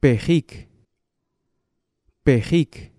Pejik, Pejik.